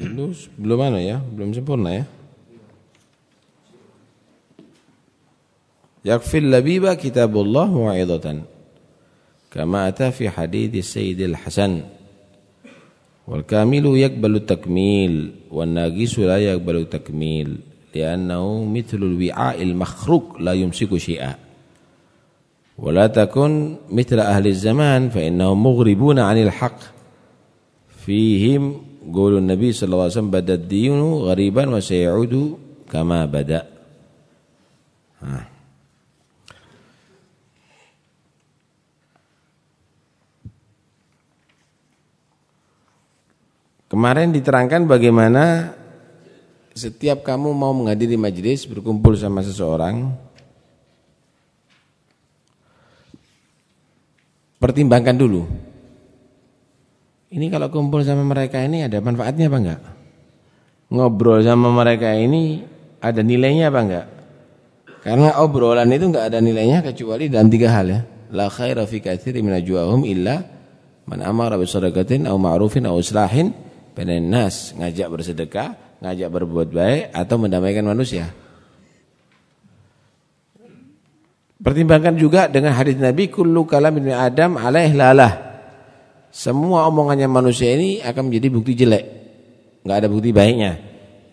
Belum, belum mana ya, belum sempurna ya. Yakfil labiba kitabullah mu'idatan. Kama ata fi hadith Sayyidil Hasan. Wal kamilu yakbalu takmil wan nagisu la yakbalu takmil li'annahu mithlul wi'a'il makhruq la yumsiku syai'a. ولا تكن مثل أهل الزمان فإنهم مغربون عن الحق فيهم قول النبي صلى الله عليه وسلم بدا الدين غريبا وسيعود كما بدأ Kemarin diterangkan bagaimana setiap kamu mau menghadiri majelis berkumpul sama seseorang pertimbangkan dulu. Ini kalau kumpul sama mereka ini ada manfaatnya apa enggak? Ngobrol sama mereka ini ada nilainya apa enggak? Karena obrolan itu enggak ada nilainya kecuali dalam tiga hal ya. La khaira fi katsirin min ajwahum illa man amara bi sadaqatin aw ma'rufin aw islahin bainan nas, ngajak bersedekah, ngajak berbuat baik atau mendamaikan manusia. Pertimbangkan juga dengan hadis Nabi kullu kalamin Adam alaih lalah. Semua omongannya manusia ini akan menjadi bukti jelek. Enggak ada bukti baiknya.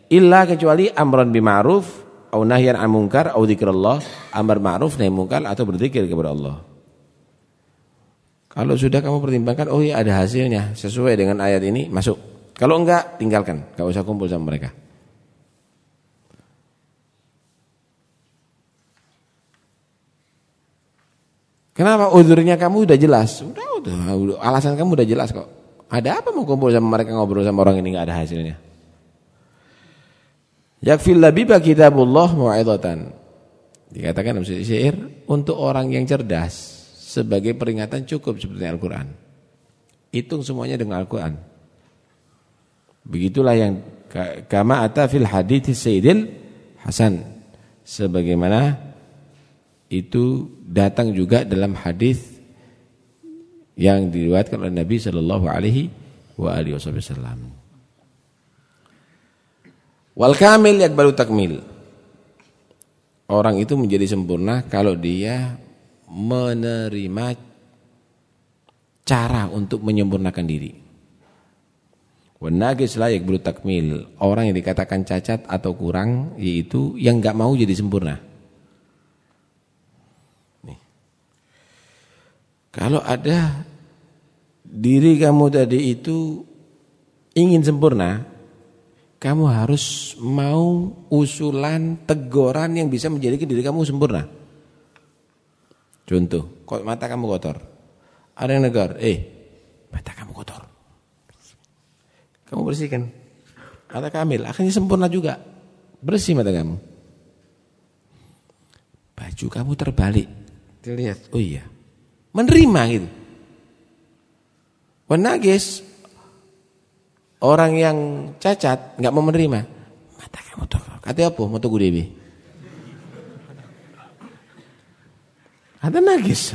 Illa kecuali amran bima'ruf au nahyan 'anil munkar au dzikrullah, amar ma'ruf nahi munkar atau berzikir kepada Allah. Kalau sudah kamu pertimbangkan oh iya ada hasilnya sesuai dengan ayat ini masuk. Kalau enggak tinggalkan, enggak usah kumpul sama mereka. Kenapa udurnya kamu udah jelas? Udah, udah, alasan kamu udah jelas kok. Ada apa mau kumpul sama mereka ngobrol sama orang ini nggak ada hasilnya? Yakfil labiba kitabullah mu'idatan. Dikatakan dalam syair untuk orang yang cerdas sebagai peringatan cukup seperti Al-Qur'an. Hitung semuanya dengan Al-Qur'an. Begitulah yang kama ata fil hadits Sayyidil Hasan sebagaimana itu datang juga dalam hadis yang diriwayatkan oleh Nabi sallallahu alaihi wasallam. Wal kamil yakbalu takmil. Orang itu menjadi sempurna kalau dia menerima cara untuk menyempurnakan diri. Wan naqis la yakbalu takmil. Orang yang dikatakan cacat atau kurang yaitu yang enggak mau jadi sempurna. Kalau ada diri kamu tadi itu ingin sempurna, kamu harus mau usulan teguran yang bisa menjadikan diri kamu sempurna. Contoh, kok mata kamu kotor. Ada yang negar, eh mata kamu kotor. Kamu bersihkan. Mata kamil, akhirnya sempurna juga. Bersih mata kamu. Baju kamu terbalik. Dilihat, oh iya menerima gitu. Wanagis orang yang cacat nggak mau menerima. Mata kamu tuh, kata apa? Mau tunggu dewi. Ada nagis,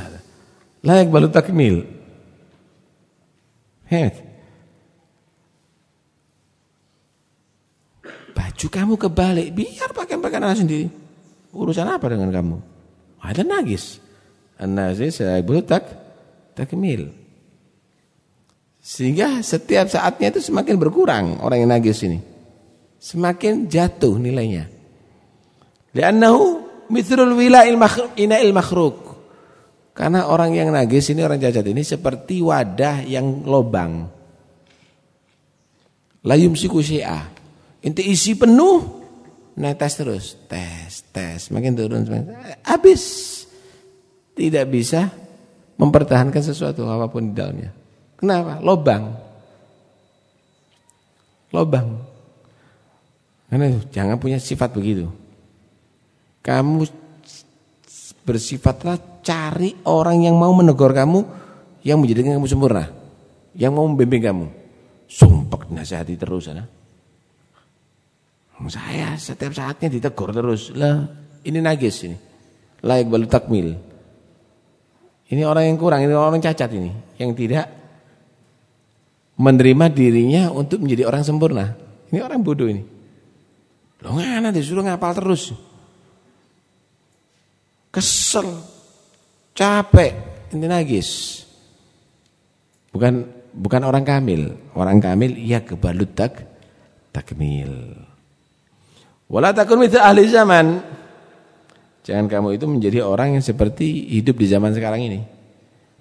layak balu takmil. Head. Baju kamu kebalik, biar pakai pakaian sendiri. Urusan apa dengan kamu? Ada nagis. An-nazis yaitu tak takmil. Sehingga setiap saatnya itu semakin berkurang orang yang nagis ini. Semakin jatuh nilainya. Li'annahu mithrul wila'il ina'il makhruk. Karena orang yang nagis ini orang cacat ini seperti wadah yang lobang. Layum siku syi'a. Inti isi penuh, netes terus, tes, tes, makin turun, semakin, habis tidak bisa mempertahankan sesuatu apa pun di dalamnya. Kenapa? Lobang. Lobang. Karena jangan punya sifat begitu. Kamu bersifatlah cari orang yang mau menegur kamu yang menjadikan kamu sempurna. Yang mau membimbing kamu. Sumpah nasihati terus ya. Saya setiap saatnya ditegur terus. Lah, ini najis ini. Layak balu takmil. Ini orang yang kurang, ini orang cacat ini, yang tidak menerima dirinya untuk menjadi orang sempurna. Ini orang bodoh ini. Lo ngana disuruh ngapal terus. Kesel. Capek. Ini nagis. Bukan bukan orang kamil. Orang kamil ia kebalut tak takmil. Wala takun ahli zaman. Jangan kamu itu menjadi orang yang seperti hidup di zaman sekarang ini.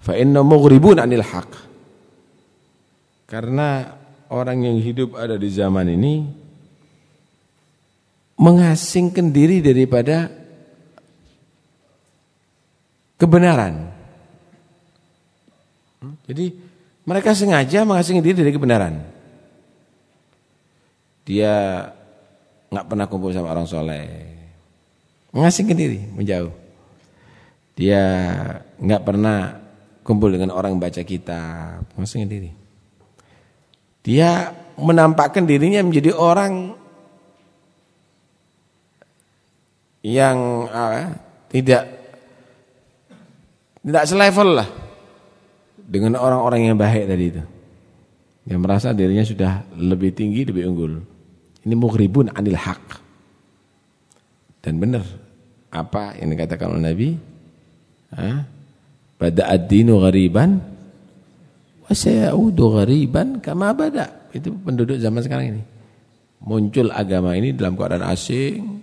Fa inna mughribun 'anil haq. Karena orang yang hidup ada di zaman ini mengasingkan diri daripada kebenaran. Jadi mereka sengaja mengasingkan diri dari kebenaran. Dia nggak pernah kumpul sama orang soleh mengasingkan diri, menjauh. Dia nggak pernah kumpul dengan orang baca kitab, mengasingkan diri. Dia menampakkan dirinya menjadi orang yang uh, tidak tidak selevel lah dengan orang-orang yang baik tadi itu. Yang merasa dirinya sudah lebih tinggi, lebih unggul. Ini mughribun anil haq. Dan benar apa yang dikatakan oleh Nabi? Pada ad-dinu ghariban wa sayaudu ghariban kama bada. Itu penduduk zaman sekarang ini. Muncul agama ini dalam keadaan asing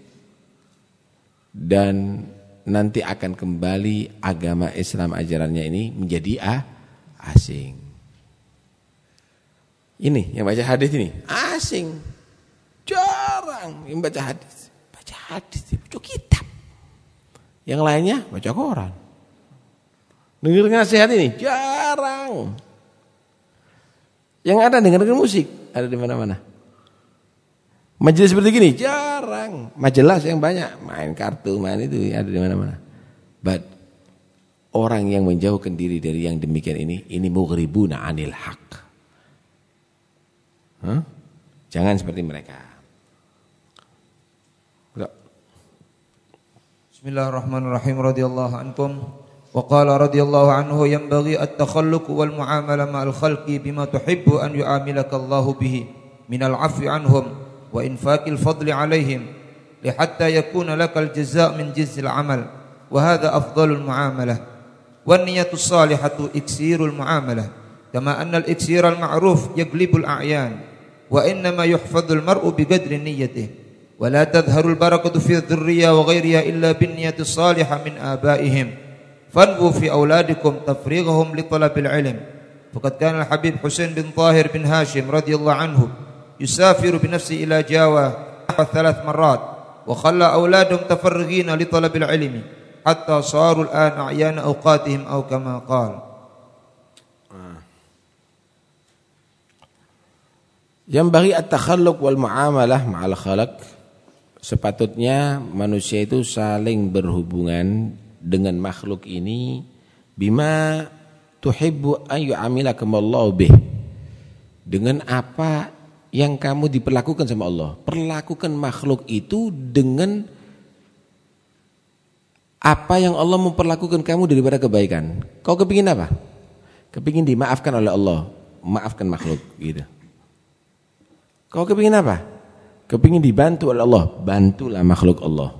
dan nanti akan kembali agama Islam ajarannya ini menjadi ah, asing. Ini yang baca hadis ini asing. Jarang yang baca hadis hadis, baca kitab. Yang lainnya baca koran. Dengar nasihat ini jarang. Yang ada dengar musik ada di mana-mana. Majelis seperti gini jarang. Majelis yang banyak main kartu, main itu ada di mana-mana. But orang yang menjauhkan diri dari yang demikian ini ini mughribuna anil haq. Huh? Jangan seperti mereka. بسم الله الرحمن الرحيم رضي الله عنكم وقال رضي الله عنه ينبغي التخلق والمعاملة مع الخلق بما تحب أن يعاملك الله به من العفو عنهم وإنفاق الفضل عليهم لحتى يكون لك الجزاء من جنس العمل وهذا أفضل المعاملة والنية الصالحة إكسير المعاملة كما أن الإكسير المعروف يقلب الأعيان وإنما يحفظ المرء بقدر نيته ولا تظهر البركة في الذرية وغيرها إلا بالنية الصالحة من آبائهم. فانبوا في أولادكم تفريغهم لطلب العلم. فقد كان الحبيب حسين بن طاهر بن هاشم رضي الله عنه يسافر بنفسه إلى جاوة ثلاث مرات وخلى أولادهم تفرغين لطلب العلم حتى صاروا الآن أعيان أوقاتهم أو كما قال. ينبغي التخلق والمعاملة مع الخلق. Sepatutnya manusia itu saling berhubungan dengan makhluk ini bima tuhibbu an yu'amilakumullahu bih. Dengan apa yang kamu diperlakukan sama Allah? Perlakukan makhluk itu dengan apa yang Allah memperlakukan kamu daripada kebaikan. Kau kepingin apa? Kepingin dimaafkan oleh Allah maafkan makhluk gitu. Kau kepingin apa Kepingin dibantu oleh Allah, bantulah makhluk Allah.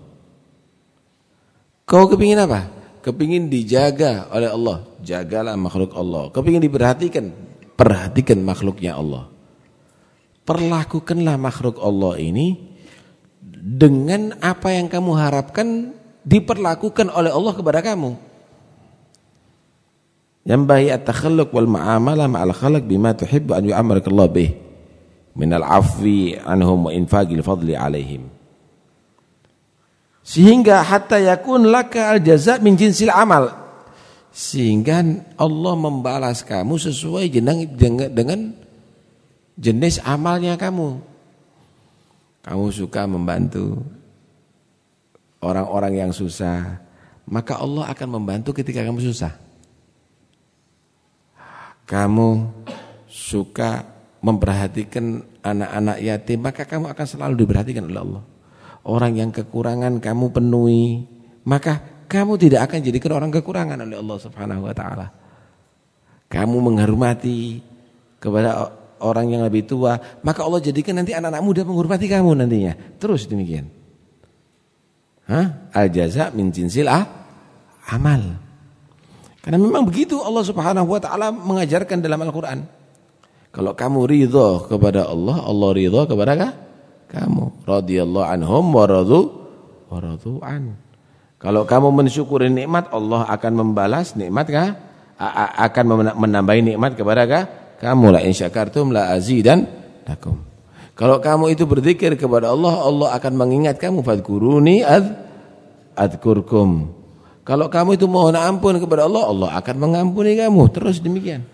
Kau kepingin apa? Kepingin dijaga oleh Allah, jagalah makhluk Allah. Kepingin diperhatikan, perhatikan makhluknya Allah. Perlakukanlah makhluk Allah ini dengan apa yang kamu harapkan diperlakukan oleh Allah kepada kamu. Yang baik at-takhalluq wal ma'amalah ma'al khalq bima tuhibbu an yu'ammaraka Allah bih minal afwi anhum wa infaqil fadli alaihim. Sehingga hatta yakun laka al jaza min jinsil amal. Sehingga Allah membalas kamu sesuai dengan dengan jenis amalnya kamu. Kamu suka membantu orang-orang yang susah maka Allah akan membantu ketika kamu susah. Kamu suka memperhatikan anak-anak yatim, maka kamu akan selalu diperhatikan oleh Allah. Orang yang kekurangan kamu penuhi, maka kamu tidak akan jadikan orang kekurangan oleh Allah Subhanahu wa taala. Kamu menghormati kepada orang yang lebih tua, maka Allah jadikan nanti anak-anak muda menghormati kamu nantinya. Terus demikian. Hah? Al jaza min jinsil ah, amal. Karena memang begitu Allah Subhanahu wa taala mengajarkan dalam Al-Qur'an. Kalau kamu ridho kepada Allah, Allah ridho kepada kamu. Radhiyallahu anhum wa radu wa radu an. Kalau kamu mensyukuri nikmat, Allah akan membalas nikmat kah? akan menambahi nikmat kepada kah? kamu la in syakartum la azidan lakum. Kalau kamu itu berzikir kepada Allah, Allah akan mengingat kamu fadkuruni ad adkurkum. Kalau kamu itu mohon ampun kepada Allah, Allah akan mengampuni kamu. Terus demikian.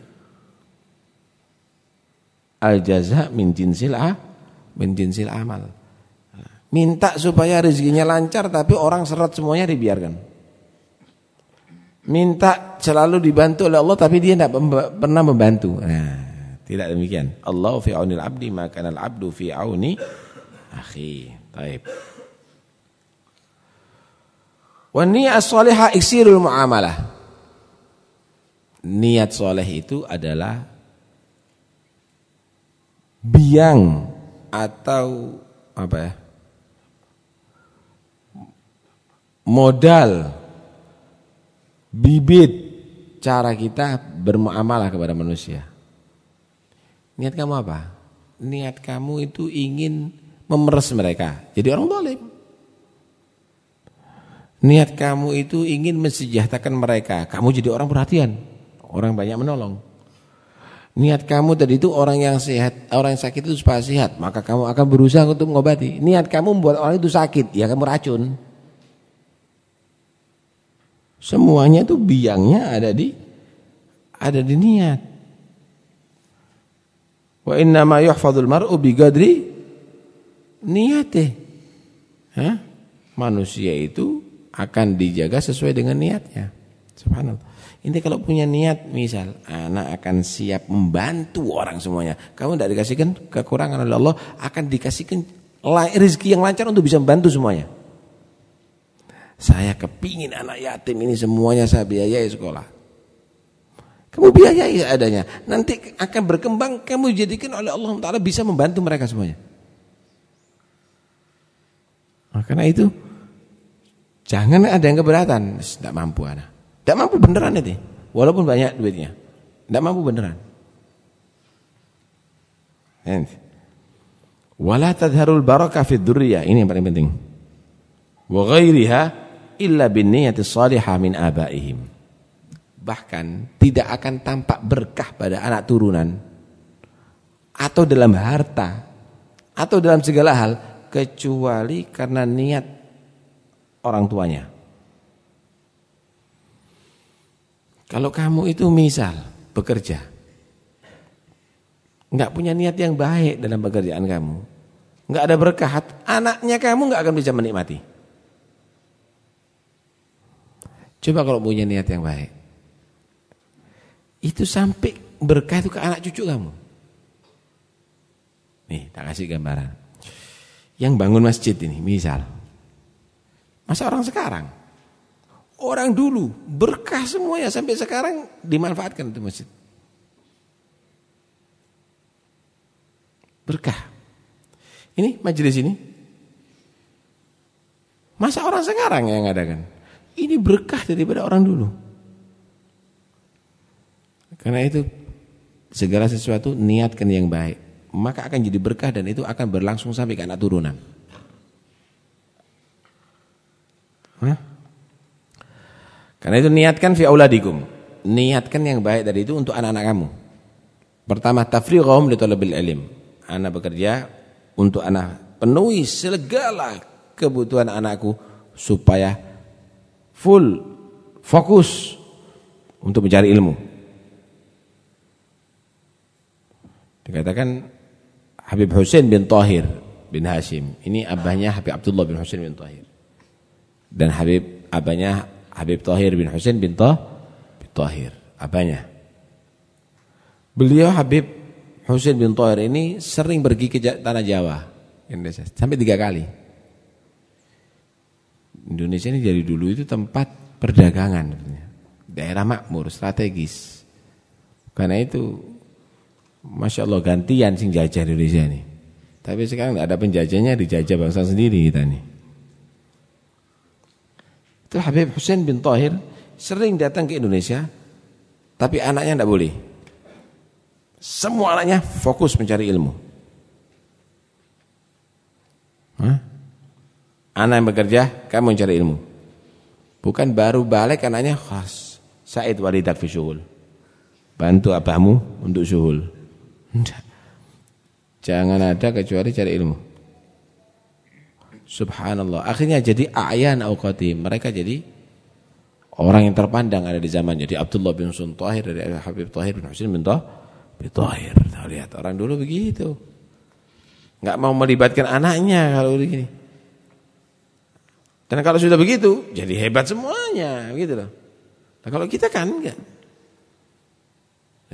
Al jaza min jinsil a min jinsil amal. Minta supaya rezekinya lancar tapi orang seret semuanya dibiarkan minta selalu dibantu oleh Allah tapi dia tidak pernah membantu. Nah, tidak demikian. Allah fi aunil abdi maka al abdu fi auni akhi. Taib. Wa niyat salihah iksirul muamalah. Niat soleh itu adalah biang atau apa ya? Modal bibit cara kita bermuamalah kepada manusia. Niat kamu apa? Niat kamu itu ingin memeres mereka. Jadi orang dolim. Niat kamu itu ingin mensejahterakan mereka. Kamu jadi orang perhatian. Orang banyak menolong. Niat kamu tadi itu orang yang sehat, orang yang sakit itu supaya sehat. Maka kamu akan berusaha untuk mengobati. Niat kamu membuat orang itu sakit. Ya kamu racun. Semuanya itu biangnya ada di ada di niat. Wa inna ma yuhfadul mar'u biqadri niyate. Hah? Manusia itu akan dijaga sesuai dengan niatnya. Subhanallah. Ini kalau punya niat misal anak akan siap membantu orang semuanya. Kamu tidak dikasihkan kekurangan oleh Allah akan dikasihkan rezeki yang lancar untuk bisa membantu semuanya. Saya kepingin anak yatim ini semuanya saya biayai sekolah. Kamu biayai adanya. Nanti akan berkembang, kamu jadikan oleh Allah Taala bisa membantu mereka semuanya. Nah, karena itu, jangan ada yang keberatan. Tidak mampu anak. Tidak mampu beneran itu. Walaupun banyak duitnya. Tidak mampu beneran. Wala tadharul barakah fid Ini yang paling penting. Wa ghairiha illa bin niyati min abaihim. Bahkan tidak akan tampak berkah pada anak turunan atau dalam harta atau dalam segala hal kecuali karena niat orang tuanya. Kalau kamu itu misal bekerja enggak punya niat yang baik dalam pekerjaan kamu, enggak ada berkah, anaknya kamu enggak akan bisa menikmati. Coba kalau punya niat yang baik. Itu sampai berkah itu ke anak cucu kamu. Nih, tak kasih gambaran. Yang bangun masjid ini, misal. Masa orang sekarang? Orang dulu berkah semuanya sampai sekarang dimanfaatkan itu masjid. Berkah. Ini majelis ini. Masa orang sekarang yang ngadakan? Ini berkah daripada orang dulu. Karena itu segala sesuatu niatkan yang baik, maka akan jadi berkah dan itu akan berlangsung sampai ke anak turunan. Hah? Karena itu niatkan fi auladikum. Niatkan yang baik dari itu untuk anak-anak kamu. Pertama tafrighum li talabil ilm. Anak bekerja untuk anak penuhi segala kebutuhan anakku supaya full fokus untuk mencari ilmu. Dikatakan Habib Hussein bin Tahir bin Hashim. Ini abahnya Habib Abdullah bin Hussein bin Tahir. Dan Habib abahnya Habib Tahir bin Hussein bin, Tah, bin Tahir. Abahnya. Beliau Habib Hussein bin Tahir ini sering pergi ke tanah Jawa. Indonesia. Sampai tiga kali. Indonesia ini dari dulu itu tempat perdagangan daerah makmur strategis karena itu Masya Allah gantian sing jajah Indonesia ini. Tapi sekarang tidak ada penjajahnya dijajah bangsa sendiri kita ini. Itu Habib Hussein bin Tahir sering datang ke Indonesia, tapi anaknya tidak boleh. Semua anaknya fokus mencari ilmu. Hah? Anak yang bekerja, kamu mencari ilmu. Bukan baru balik anaknya khas. Said walidak fi syuhul. Bantu apamu untuk syuhul. Jangan ada kecuali cari ilmu. Subhanallah. Akhirnya jadi ayan awqati. Mereka jadi orang yang terpandang ada di zaman. Jadi Abdullah bin Husain Tahir dari Habib Tahir bin Husain bin Tahir. Lihat orang dulu begitu. Enggak mau melibatkan anaknya kalau begini. Dan kalau sudah begitu, jadi hebat semuanya, gitu loh. Nah, kalau kita kan enggak.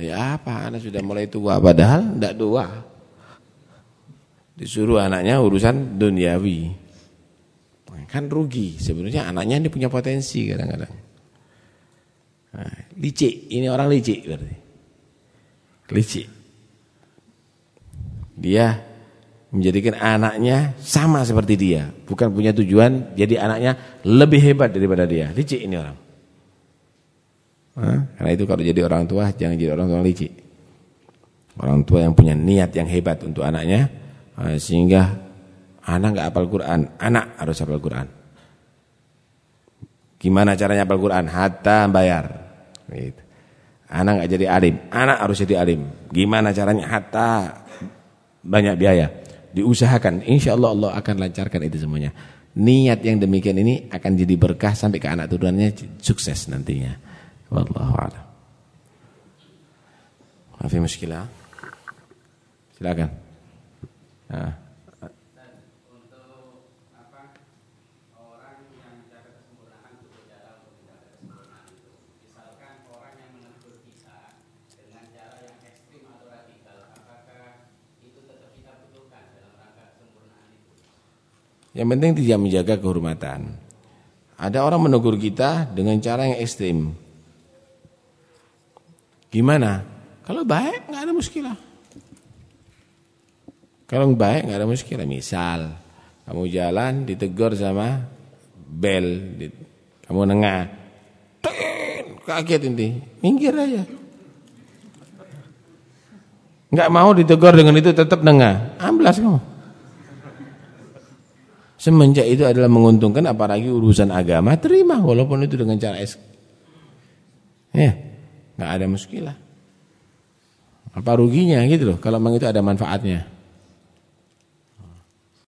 Ya apa, anak sudah mulai tua padahal enggak tua. Disuruh anaknya urusan duniawi. Kan rugi. Sebenarnya anaknya ini punya potensi kadang-kadang. Nah, licik, ini orang licik berarti. Licik. Dia menjadikan anaknya sama seperti dia. Bukan punya tujuan jadi anaknya lebih hebat daripada dia. Licik ini orang. Nah, karena itu kalau jadi orang tua jangan jadi orang tua licik. Orang tua yang punya niat yang hebat untuk anaknya Ah, sehingga anak nggak hafal Quran, anak harus hafal Quran. Gimana caranya hafal Quran? Hatta bayar. Gitu. Anak nggak jadi alim, anak harus jadi alim. Gimana caranya? Hatta banyak biaya. Diusahakan, insya Allah Allah akan lancarkan itu semuanya. Niat yang demikian ini akan jadi berkah sampai ke anak turunannya sukses nantinya. Wallahu a'lam. Maaf muskilah. Silakan. Yang penting tidak menjaga kehormatan. Ada orang menegur kita dengan cara yang ekstrim. Gimana? Kalau baik nggak ada muskilah. Kalau baik nggak ada muskilah. Misal kamu jalan ditegur sama bel, kamu nengah, kaget inti, minggir aja. Nggak mau ditegur dengan itu tetap nengah, amblas kamu. Semenjak itu adalah menguntungkan apalagi urusan agama terima walaupun itu dengan cara es. Ya, nggak ada muskilah. Apa ruginya gitu loh kalau memang itu ada manfaatnya.